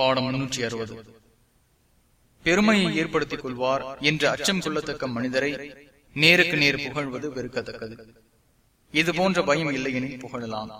பாடம் முன்னூற்றி அறுபது பெருமையை ஏற்படுத்திக் கொள்வார் என்று அச்சம் கொள்ளத்தக்க மனிதரை நேருக்கு நேர் புகழ்வது வெறுக்கத்தக்கது. இது போன்ற பயம் இல்லை எனில் புகழலாம்.